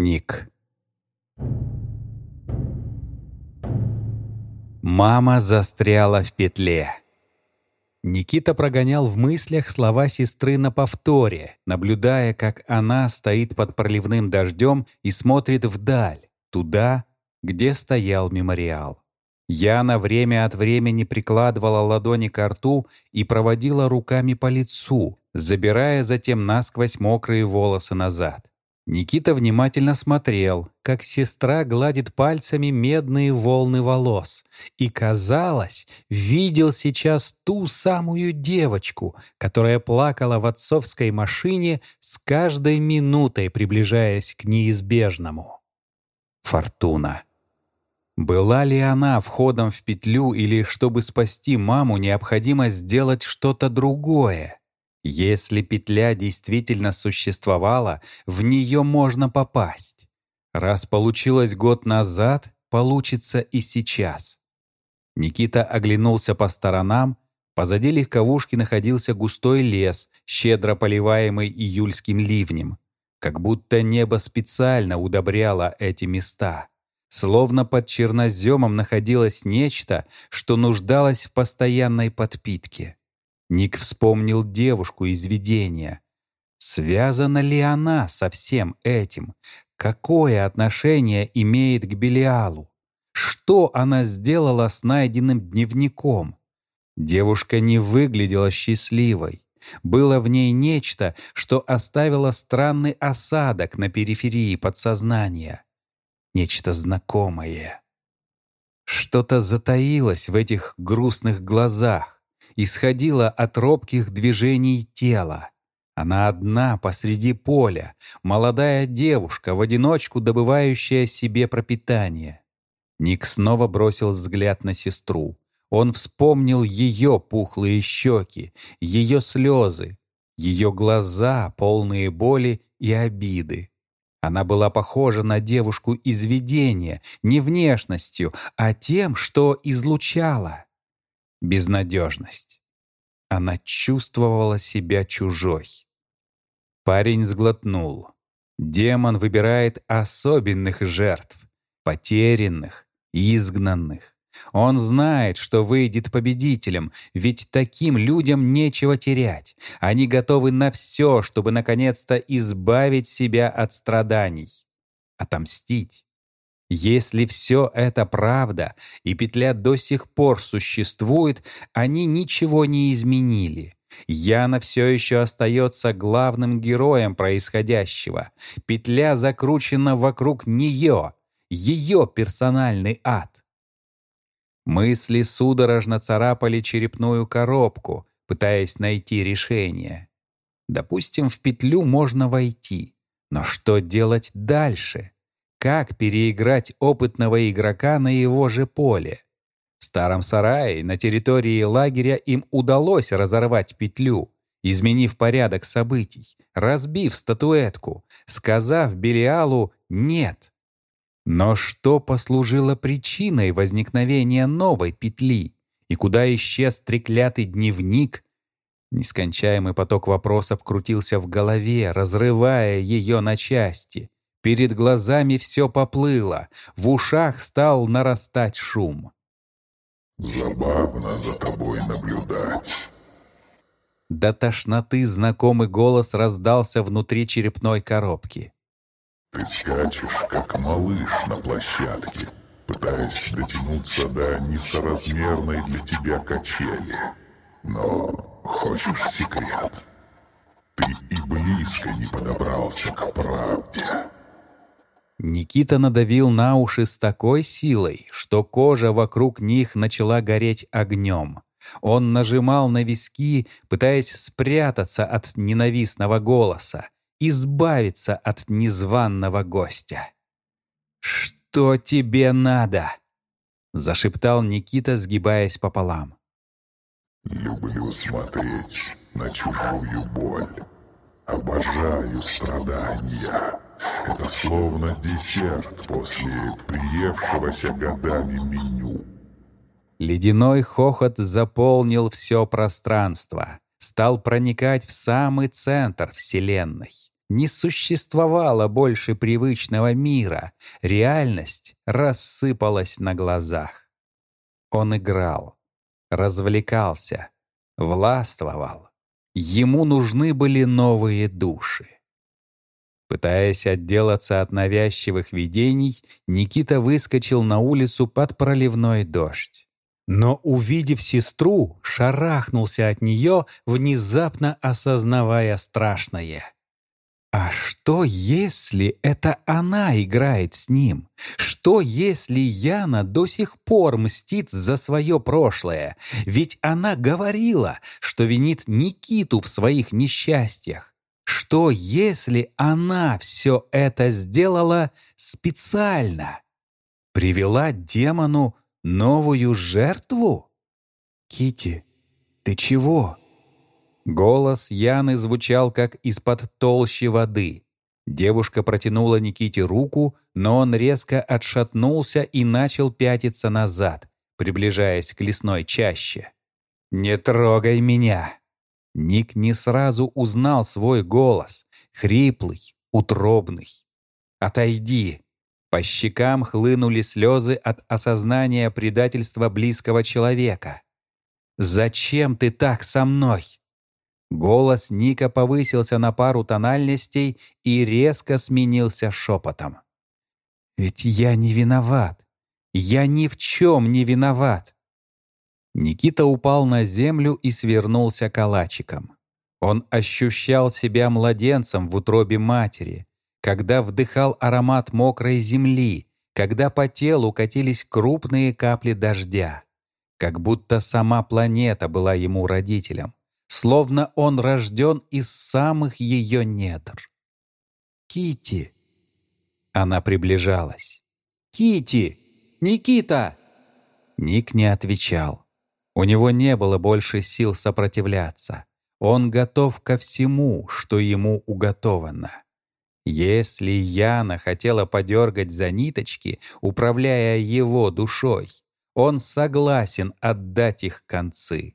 Ник. Мама застряла в петле. Никита прогонял в мыслях слова сестры на повторе, наблюдая, как она стоит под проливным дождем и смотрит вдаль, туда, где стоял мемориал. Яна время от времени прикладывала ладони к рту и проводила руками по лицу, забирая затем насквозь мокрые волосы назад. Никита внимательно смотрел, как сестра гладит пальцами медные волны волос, и, казалось, видел сейчас ту самую девочку, которая плакала в отцовской машине с каждой минутой, приближаясь к неизбежному. Фортуна. Была ли она входом в петлю или, чтобы спасти маму, необходимо сделать что-то другое? Если петля действительно существовала, в нее можно попасть. Раз получилось год назад, получится и сейчас. Никита оглянулся по сторонам. Позади легковушки находился густой лес, щедро поливаемый июльским ливнем. Как будто небо специально удобряло эти места. Словно под черноземом находилось нечто, что нуждалось в постоянной подпитке. Ник вспомнил девушку из видения. Связана ли она со всем этим? Какое отношение имеет к Белиалу? Что она сделала с найденным дневником? Девушка не выглядела счастливой. Было в ней нечто, что оставило странный осадок на периферии подсознания. Нечто знакомое. Что-то затаилось в этих грустных глазах исходила от робких движений тела. Она одна посреди поля, молодая девушка, в одиночку добывающая себе пропитание. Ник снова бросил взгляд на сестру. Он вспомнил ее пухлые щеки, ее слезы, ее глаза, полные боли и обиды. Она была похожа на девушку из видения, не внешностью, а тем, что излучала безнадежность. Она чувствовала себя чужой. Парень сглотнул. Демон выбирает особенных жертв, потерянных, изгнанных. Он знает, что выйдет победителем, ведь таким людям нечего терять. Они готовы на все, чтобы наконец-то избавить себя от страданий, отомстить. Если все это правда, и петля до сих пор существует, они ничего не изменили. Яна все еще остается главным героем происходящего. Петля закручена вокруг нее, ее персональный ад. Мысли судорожно царапали черепную коробку, пытаясь найти решение. Допустим, в петлю можно войти, но что делать дальше? Как переиграть опытного игрока на его же поле? В старом сарае на территории лагеря им удалось разорвать петлю, изменив порядок событий, разбив статуэтку, сказав Белиалу «нет». Но что послужило причиной возникновения новой петли? И куда исчез треклятый дневник? Нескончаемый поток вопросов крутился в голове, разрывая ее на части. Перед глазами все поплыло, в ушах стал нарастать шум. «Забавно за тобой наблюдать». До тошноты знакомый голос раздался внутри черепной коробки. «Ты скачешь, как малыш на площадке, пытаясь дотянуться до несоразмерной для тебя качели. Но хочешь секрет? Ты и близко не подобрался к правде». Никита надавил на уши с такой силой, что кожа вокруг них начала гореть огнем. Он нажимал на виски, пытаясь спрятаться от ненавистного голоса, избавиться от незваного гостя. «Что тебе надо?» — зашептал Никита, сгибаясь пополам. «Люблю смотреть на чужую боль. Обожаю страдания». Это словно десерт после приевшегося годами меню. Ледяной хохот заполнил все пространство, стал проникать в самый центр Вселенной. Не существовало больше привычного мира. Реальность рассыпалась на глазах. Он играл, развлекался, властвовал. Ему нужны были новые души. Пытаясь отделаться от навязчивых видений, Никита выскочил на улицу под проливной дождь. Но, увидев сестру, шарахнулся от нее, внезапно осознавая страшное. А что, если это она играет с ним? Что, если Яна до сих пор мстит за свое прошлое? Ведь она говорила, что винит Никиту в своих несчастьях. Что, если она все это сделала специально? Привела демону новую жертву? Кити, ты чего? Голос Яны звучал, как из-под толщи воды. Девушка протянула Никите руку, но он резко отшатнулся и начал пятиться назад, приближаясь к лесной чаще. «Не трогай меня!» Ник не сразу узнал свой голос, хриплый, утробный. «Отойди!» По щекам хлынули слезы от осознания предательства близкого человека. «Зачем ты так со мной?» Голос Ника повысился на пару тональностей и резко сменился шепотом. «Ведь я не виноват. Я ни в чем не виноват. Никита упал на землю и свернулся калачиком. Он ощущал себя младенцем в утробе матери, когда вдыхал аромат мокрой земли, когда по телу катились крупные капли дождя, как будто сама планета была ему родителем, словно он рожден из самых ее недр. Кити. Она приближалась. Кити, Никита. Ник не отвечал. У него не было больше сил сопротивляться. Он готов ко всему, что ему уготовано. Если Яна хотела подергать за ниточки, управляя его душой, он согласен отдать их концы.